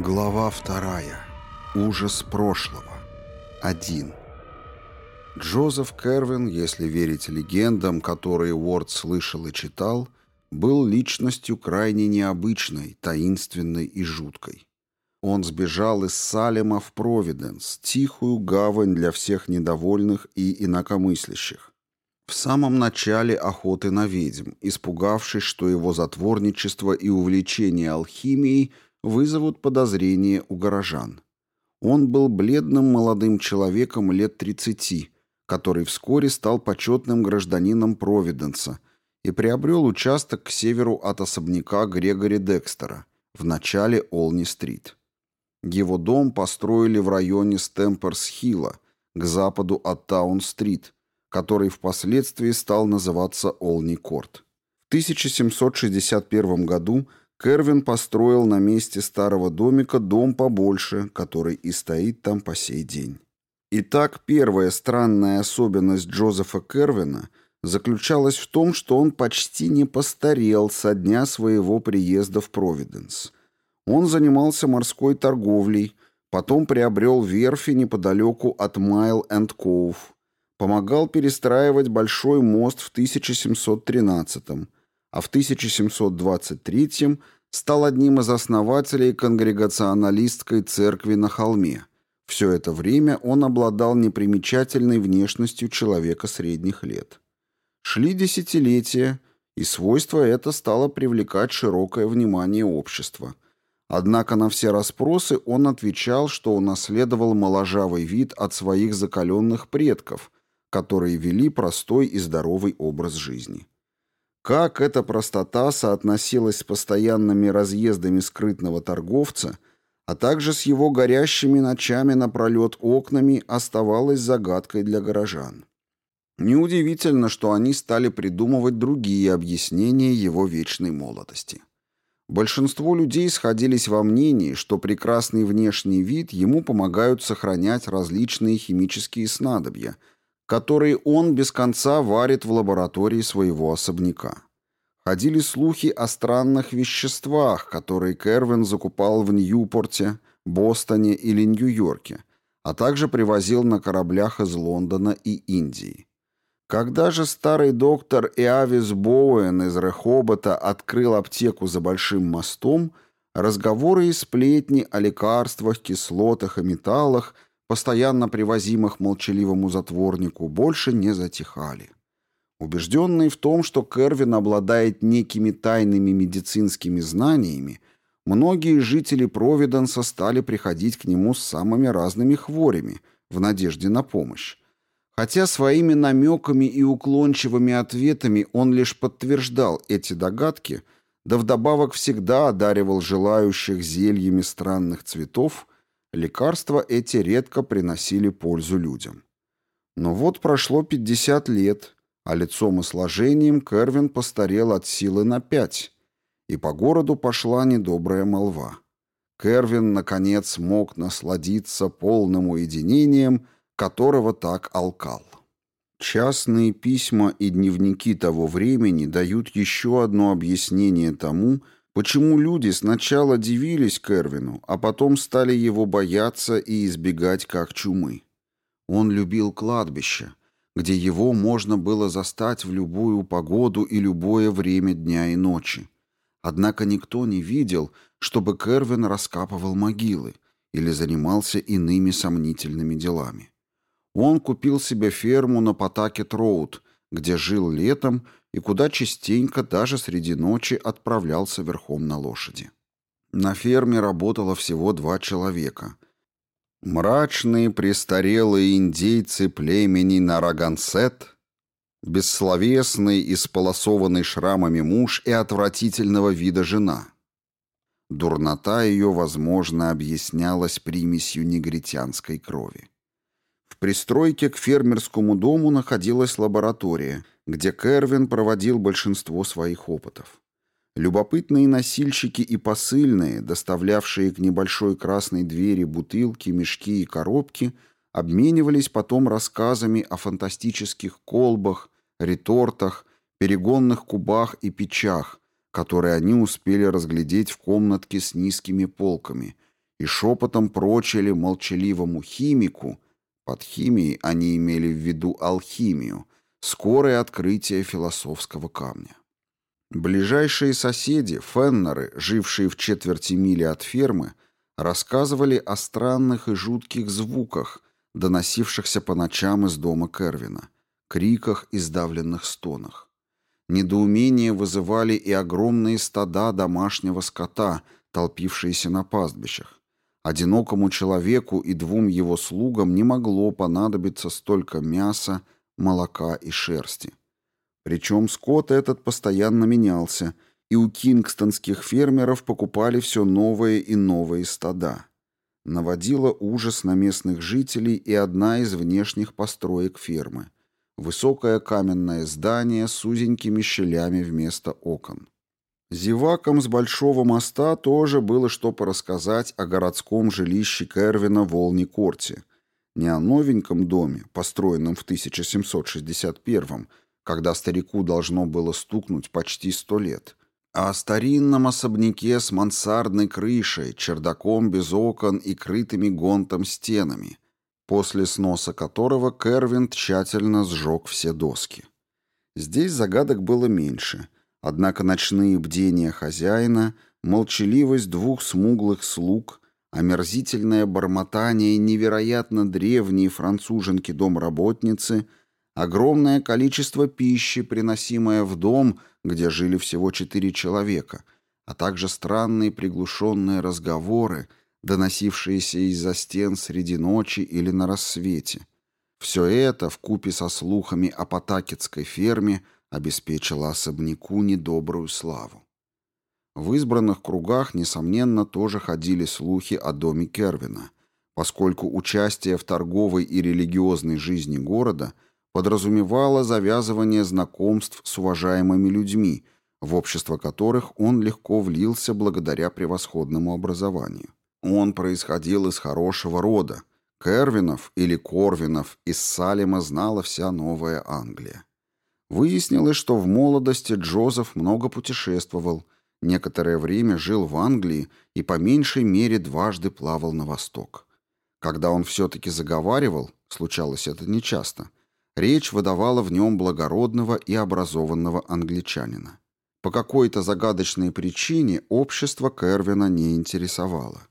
Глава вторая. Ужас прошлого. Один. Джозеф Кервин, если верить легендам, которые Уорд слышал и читал, был личностью крайне необычной, таинственной и жуткой. Он сбежал из Салема в Провиденс, тихую гавань для всех недовольных и инакомыслящих. В самом начале охоты на ведьм, испугавшись, что его затворничество и увлечение алхимией вызовут подозрения у горожан. Он был бледным молодым человеком лет 30, который вскоре стал почетным гражданином Провиденса и приобрел участок к северу от особняка Грегори Декстера в начале Олни-стрит. Его дом построили в районе Стемперс-Хилла, к западу от Таун-стрит, который впоследствии стал называться Олни-Корт. В 1761 году Кервин построил на месте старого домика дом побольше, который и стоит там по сей день. Итак, первая странная особенность Джозефа Кервина заключалась в том, что он почти не постарел со дня своего приезда в Провиденс. Он занимался морской торговлей, потом приобрел верфи неподалеку от Майл энд Коув, помогал перестраивать большой мост в 1713 а в 1723 стал одним из основателей конгрегационалистской церкви на холме. Все это время он обладал непримечательной внешностью человека средних лет. Шли десятилетия, и свойство это стало привлекать широкое внимание общества. Однако на все расспросы он отвечал, что унаследовал моложавый вид от своих закаленных предков, которые вели простой и здоровый образ жизни. Как эта простота соотносилась с постоянными разъездами скрытного торговца, а также с его горящими ночами напролет окнами, оставалась загадкой для горожан. Неудивительно, что они стали придумывать другие объяснения его вечной молодости. Большинство людей сходились во мнении, что прекрасный внешний вид ему помогают сохранять различные химические снадобья – которые он без конца варит в лаборатории своего особняка. Ходили слухи о странных веществах, которые Кервин закупал в Ньюпорте, Бостоне или Нью-Йорке, а также привозил на кораблях из Лондона и Индии. Когда же старый доктор Иавис Боуэн из Рехобота открыл аптеку за Большим мостом, разговоры и сплетни о лекарствах, кислотах и металлах постоянно привозимых молчаливому затворнику, больше не затихали. Убежденный в том, что Кервин обладает некими тайными медицинскими знаниями, многие жители Провиденса стали приходить к нему с самыми разными хворями в надежде на помощь. Хотя своими намеками и уклончивыми ответами он лишь подтверждал эти догадки, да вдобавок всегда одаривал желающих зельями странных цветов – Лекарства эти редко приносили пользу людям. Но вот прошло 50 лет, а лицом и сложением Кервин постарел от силы на пять, и по городу пошла недобрая молва. Кервин, наконец, мог насладиться полным уединением, которого так алкал. Частные письма и дневники того времени дают еще одно объяснение тому, Почему люди сначала дивились Кервину, а потом стали его бояться и избегать как чумы? Он любил кладбище, где его можно было застать в любую погоду и любое время дня и ночи. Однако никто не видел, чтобы Кервин раскапывал могилы или занимался иными сомнительными делами. Он купил себе ферму на Потакет-Роуд, где жил летом и куда частенько даже среди ночи отправлялся верхом на лошади. На ферме работало всего два человека. Мрачные престарелые индейцы племени Нарагансет, бессловесный, исполосованный шрамами муж и отвратительного вида жена. Дурнота ее, возможно, объяснялась примесью негритянской крови. Пристройке к фермерскому дому находилась лаборатория – где Кервин проводил большинство своих опытов. Любопытные носильщики и посыльные, доставлявшие к небольшой красной двери бутылки, мешки и коробки, обменивались потом рассказами о фантастических колбах, ретортах, перегонных кубах и печах, которые они успели разглядеть в комнатке с низкими полками, и шепотом прочили молчаливому химику, под химией они имели в виду алхимию, скорое открытие философского камня. Ближайшие соседи, феннеры, жившие в четверти мили от фермы, рассказывали о странных и жутких звуках, доносившихся по ночам из дома Кервина, криках и сдавленных стонах. Недоумение вызывали и огромные стада домашнего скота, толпившиеся на пастбищах. Одинокому человеку и двум его слугам не могло понадобиться столько мяса, молока и шерсти. Причем скот этот постоянно менялся, и у кингстонских фермеров покупали все новые и новые стада. Наводила ужас на местных жителей и одна из внешних построек фермы. Высокое каменное здание с узенькими щелями вместо окон. Зевакам с Большого моста тоже было что порассказать о городском жилище Кервина в Волни-Корте. Не о новеньком доме, построенном в 1761 когда старику должно было стукнуть почти сто лет, а о старинном особняке с мансардной крышей, чердаком без окон и крытыми гонтом стенами, после сноса которого Кервин тщательно сжег все доски. Здесь загадок было меньше, однако ночные бдения хозяина, молчаливость двух смуглых слуг, омерзительное бормотание невероятно древней француженки-домработницы — огромное количество пищи, приносимое в дом, где жили всего четыре человека, а также странные приглушенные разговоры, доносившиеся из-за стен среди ночи или на рассвете. Все это, вкупе со слухами о Потакетской ферме, обеспечило особняку недобрую славу. В избранных кругах, несомненно, тоже ходили слухи о доме Кервина, поскольку участие в торговой и религиозной жизни города – подразумевало завязывание знакомств с уважаемыми людьми, в общество которых он легко влился благодаря превосходному образованию. Он происходил из хорошего рода. Кервинов или Корвинов из Салема знала вся Новая Англия. Выяснилось, что в молодости Джозеф много путешествовал, некоторое время жил в Англии и по меньшей мере дважды плавал на восток. Когда он все-таки заговаривал, случалось это нечасто, Речь выдавала в нем благородного и образованного англичанина. По какой-то загадочной причине общество Кервина не интересовало.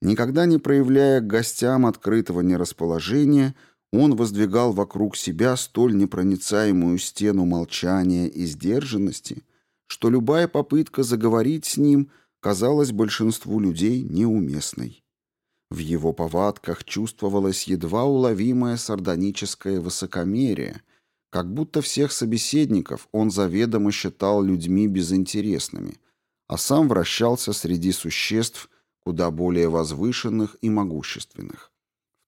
Никогда не проявляя к гостям открытого нерасположения, он воздвигал вокруг себя столь непроницаемую стену молчания и сдержанности, что любая попытка заговорить с ним казалась большинству людей неуместной. В его повадках чувствовалось едва уловимое сардоническое высокомерие, как будто всех собеседников он заведомо считал людьми безинтересными, а сам вращался среди существ куда более возвышенных и могущественных.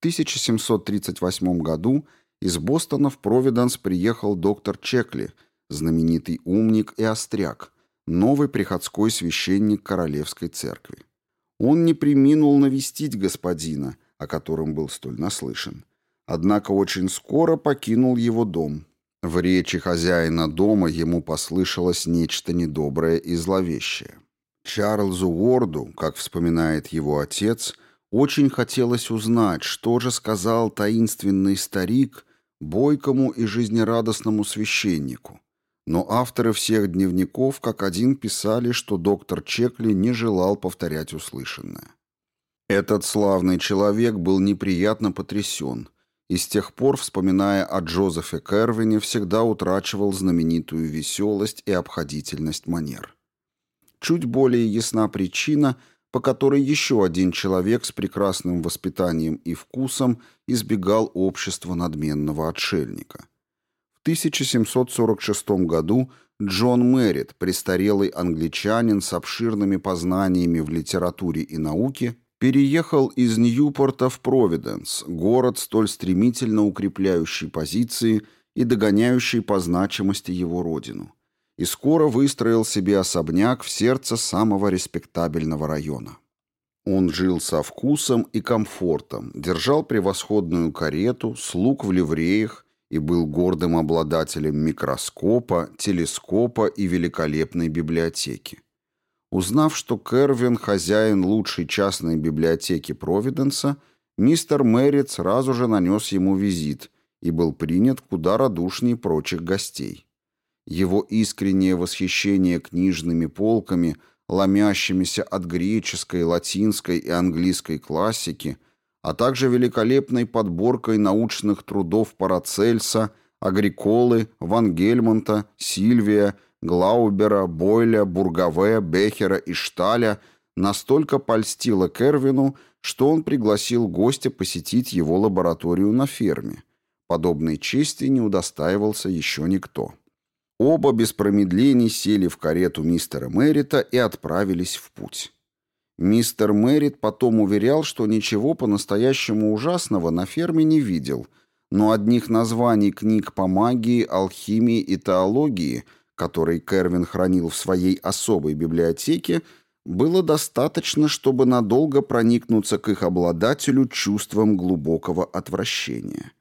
В 1738 году из Бостона в Провиденс приехал доктор Чекли, знаменитый умник и остряк, новый приходской священник Королевской церкви. Он не приминул навестить господина, о котором был столь наслышан. Однако очень скоро покинул его дом. В речи хозяина дома ему послышалось нечто недоброе и зловещее. Чарльзу Уорду, как вспоминает его отец, очень хотелось узнать, что же сказал таинственный старик бойкому и жизнерадостному священнику. Но авторы всех дневников как один писали, что доктор Чекли не желал повторять услышанное. Этот славный человек был неприятно потрясен, и с тех пор, вспоминая о Джозефе Кервине, всегда утрачивал знаменитую веселость и обходительность манер. Чуть более ясна причина, по которой еще один человек с прекрасным воспитанием и вкусом избегал общества надменного отшельника. В 1746 году Джон Мэрит, престарелый англичанин с обширными познаниями в литературе и науке, переехал из Ньюпорта в Провиденс, город, столь стремительно укрепляющий позиции и догоняющий по значимости его родину, и скоро выстроил себе особняк в сердце самого респектабельного района. Он жил со вкусом и комфортом, держал превосходную карету, слуг в ливреях и был гордым обладателем микроскопа, телескопа и великолепной библиотеки. Узнав, что Кервин – хозяин лучшей частной библиотеки Провиденса, мистер Мэрит сразу же нанес ему визит и был принят куда радушнее прочих гостей. Его искреннее восхищение книжными полками, ломящимися от греческой, латинской и английской классики, а также великолепной подборкой научных трудов Парацельса, Агриколы, Ван Гельмонта, Сильвия – Глаубера, Бойля, Бургаве, Бехера и Шталя настолько польстило Кервину, что он пригласил гостя посетить его лабораторию на ферме. Подобной чести не удостаивался еще никто. Оба без промедлений сели в карету мистера Мэрита и отправились в путь. Мистер Мэрит потом уверял, что ничего по-настоящему ужасного на ферме не видел, но одних названий книг по магии, алхимии и теологии – который Кервин хранил в своей особой библиотеке, было достаточно, чтобы надолго проникнуться к их обладателю чувством глубокого отвращения.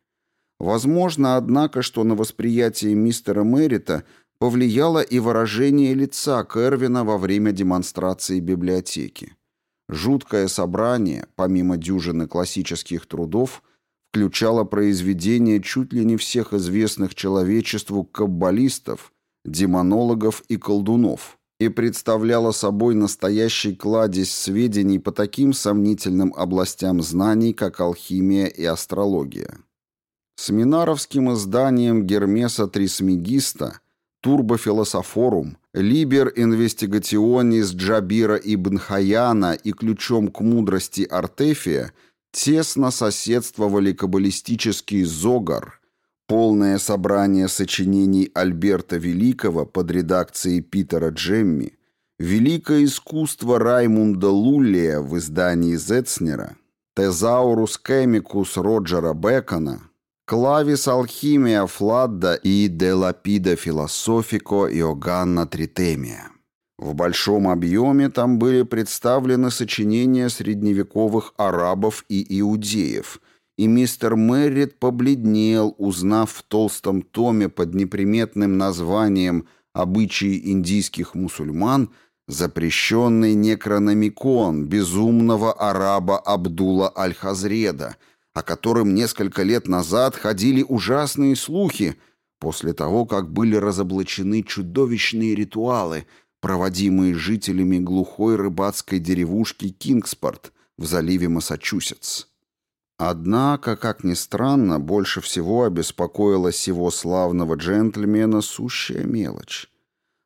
Возможно, однако, что на восприятие мистера Мэрита повлияло и выражение лица Кервина во время демонстрации библиотеки. Жуткое собрание, помимо дюжины классических трудов, включало произведения чуть ли не всех известных человечеству каббалистов – демонологов и колдунов и представляла собой настоящий кладезь сведений по таким сомнительным областям знаний, как алхимия и астрология. Семинаровским изданием Гермеса Трисмегиста Турбофилософорум, Либер Инвестигационис Джабира ибн Хаяна и ключом к мудрости Артефия тесно соседствовали каббалистический Зогар – Полное собрание сочинений Альберта Великого под редакцией Питера Джемми, Великое искусство Раймунда Луллия в издании Зетснера, Тезаурус Кемикус Роджера Бекона, Клавис Алхимия Фладда и Де Лапида Философико Иоганна Тритемия. В большом объеме там были представлены сочинения средневековых арабов и иудеев – и мистер Мэррит побледнел, узнав в толстом томе под неприметным названием «Обычаи индийских мусульман» запрещенный некрономикон безумного араба Абдула Аль-Хазреда, о котором несколько лет назад ходили ужасные слухи, после того, как были разоблачены чудовищные ритуалы, проводимые жителями глухой рыбацкой деревушки Кингспорт в заливе Массачусетс. Однако, как ни странно, больше всего обеспокоила сего славного джентльмена сущая мелочь.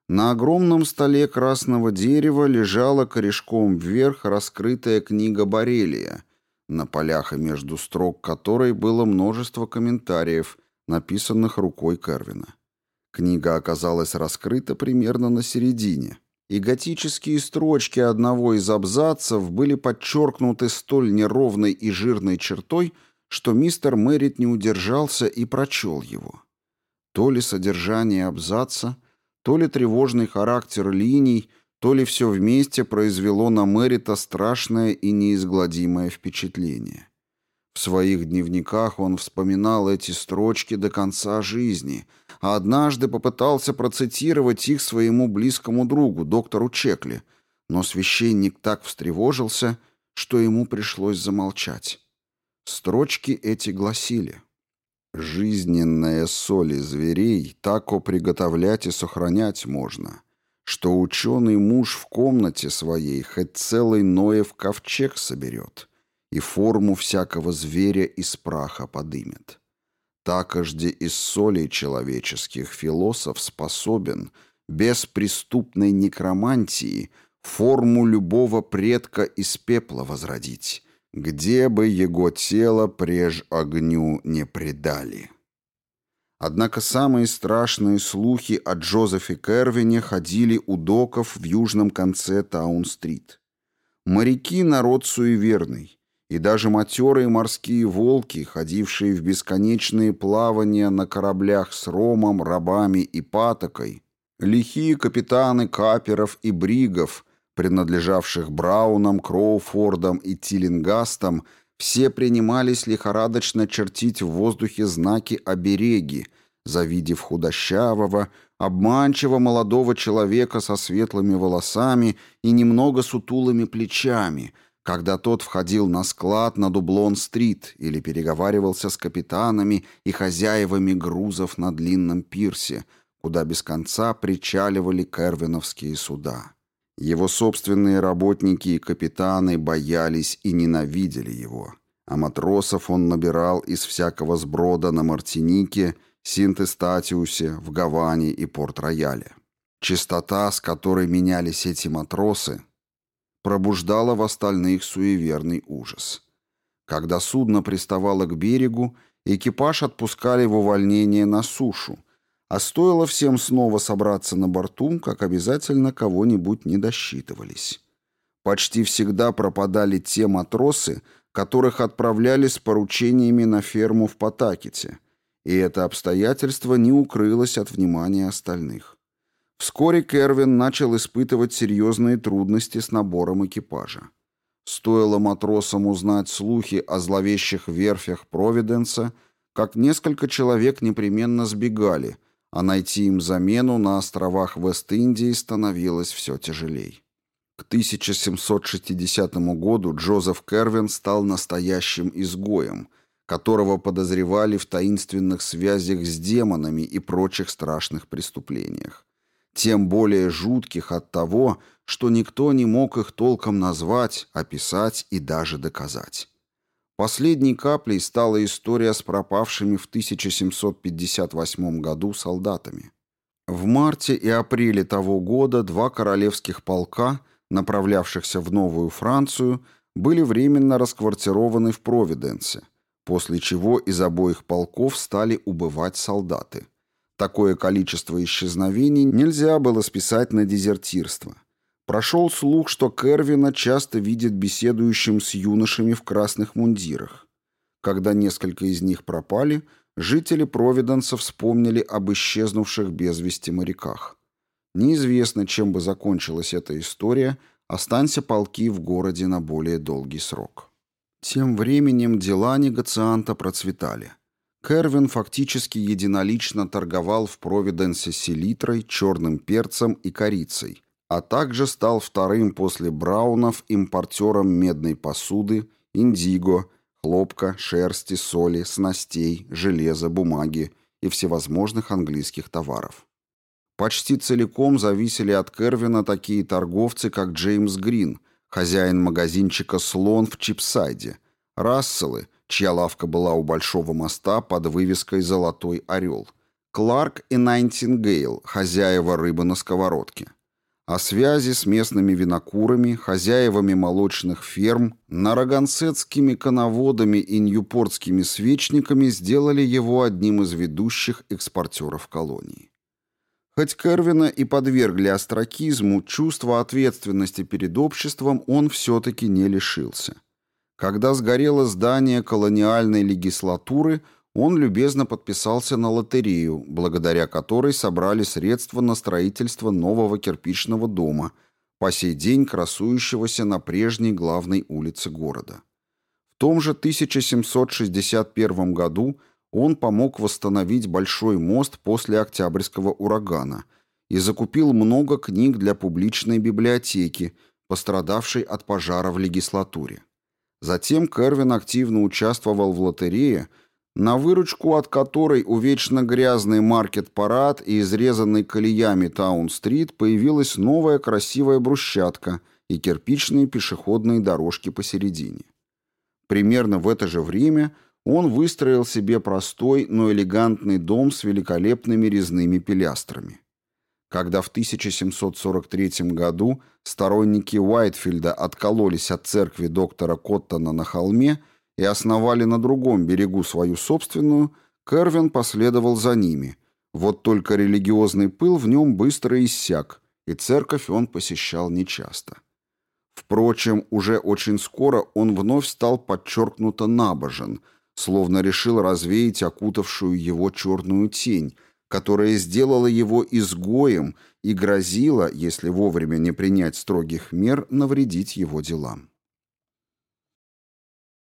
На огромном столе красного дерева лежала корешком вверх раскрытая книга Борелия, на полях и между строк которой было множество комментариев, написанных рукой Кервина. Книга оказалась раскрыта примерно на середине и готические строчки одного из абзацев были подчеркнуты столь неровной и жирной чертой, что мистер Мэрит не удержался и прочел его. То ли содержание абзаца, то ли тревожный характер линий, то ли все вместе произвело на Мэрита страшное и неизгладимое впечатление. В своих дневниках он вспоминал эти строчки до конца жизни, а однажды попытался процитировать их своему близкому другу, доктору Чекли, но священник так встревожился, что ему пришлось замолчать. Строчки эти гласили «Жизненная соли зверей тако приготовлять и сохранять можно, что ученый муж в комнате своей хоть целый Ноев ковчег соберет» и форму всякого зверя из праха подымет. Такожде из солей человеческих философ способен без преступной некромантии форму любого предка из пепла возродить, где бы его тело преж огню не предали. Однако самые страшные слухи о Джозефе Кервине ходили у доков в южном конце Таун-стрит. Моряки — народ суеверный, и даже матерые морские волки, ходившие в бесконечные плавания на кораблях с ромом, рабами и патокой, лихие капитаны каперов и бригов, принадлежавших Браунам, Кроуфордам и Тиллингастам, все принимались лихорадочно чертить в воздухе знаки обереги, завидев худощавого, обманчиво молодого человека со светлыми волосами и немного сутулыми плечами, когда тот входил на склад на Дублон-стрит или переговаривался с капитанами и хозяевами грузов на длинном пирсе, куда без конца причаливали кервиновские суда. Его собственные работники и капитаны боялись и ненавидели его, а матросов он набирал из всякого сброда на Мартинике, Синтестатиусе, в Гаване и Порт-Рояле. Чистота, с которой менялись эти матросы, пробуждала в остальных суеверный ужас. Когда судно приставало к берегу, экипаж отпускали в увольнение на сушу – а стоило всем снова собраться на борту, как обязательно кого-нибудь не досчитывались. Почти всегда пропадали те матросы, которых отправляли с поручениями на ферму в Потакете, и это обстоятельство не укрылось от внимания остальных. Вскоре Кервин начал испытывать серьезные трудности с набором экипажа. Стоило матросам узнать слухи о зловещих верфях Провиденса, как несколько человек непременно сбегали – а найти им замену на островах Вест-Индии становилось все тяжелей. К 1760 году Джозеф Кервин стал настоящим изгоем, которого подозревали в таинственных связях с демонами и прочих страшных преступлениях. Тем более жутких от того, что никто не мог их толком назвать, описать и даже доказать. Последней каплей стала история с пропавшими в 1758 году солдатами. В марте и апреле того года два королевских полка, направлявшихся в Новую Францию, были временно расквартированы в Провиденсе, после чего из обоих полков стали убывать солдаты. Такое количество исчезновений нельзя было списать на дезертирство. Прошел слух, что Кервина часто видят беседующим с юношами в красных мундирах. Когда несколько из них пропали, жители Провиденса вспомнили об исчезнувших без вести моряках. Неизвестно, чем бы закончилась эта история, останься полки в городе на более долгий срок. Тем временем дела негацианта процветали. Кервин фактически единолично торговал в Провиденсе селитрой, черным перцем и корицей, а также стал вторым после Браунов импортером медной посуды, индиго, хлопка, шерсти, соли, снастей, железа, бумаги и всевозможных английских товаров. Почти целиком зависели от Кервина такие торговцы, как Джеймс Грин, хозяин магазинчика «Слон» в Чипсайде, Расселы, чья лавка была у Большого моста под вывеской «Золотой орел», Кларк и Найтингейл, хозяева рыбы на сковородке а связи с местными винокурами, хозяевами молочных ферм, нарагансетскими коноводами и ньюпортскими свечниками сделали его одним из ведущих экспортеров колонии. Хоть Кервина и подвергли остракизму, чувство ответственности перед обществом он все-таки не лишился. Когда сгорело здание колониальной легислатуры, он любезно подписался на лотерею, благодаря которой собрали средства на строительство нового кирпичного дома, по сей день красующегося на прежней главной улице города. В том же 1761 году он помог восстановить Большой мост после Октябрьского урагана и закупил много книг для публичной библиотеки, пострадавшей от пожара в легислатуре. Затем Кервин активно участвовал в лотерее – на выручку от которой у вечно грязный маркет-парад и изрезанный колеями Таун-стрит появилась новая красивая брусчатка и кирпичные пешеходные дорожки посередине. Примерно в это же время он выстроил себе простой, но элегантный дом с великолепными резными пилястрами. Когда в 1743 году сторонники Уайтфилда откололись от церкви доктора Коттона на холме – и основали на другом берегу свою собственную, Кервин последовал за ними. Вот только религиозный пыл в нем быстро иссяк, и церковь он посещал нечасто. Впрочем, уже очень скоро он вновь стал подчеркнуто набожен, словно решил развеять окутавшую его черную тень, которая сделала его изгоем и грозила, если вовремя не принять строгих мер, навредить его делам.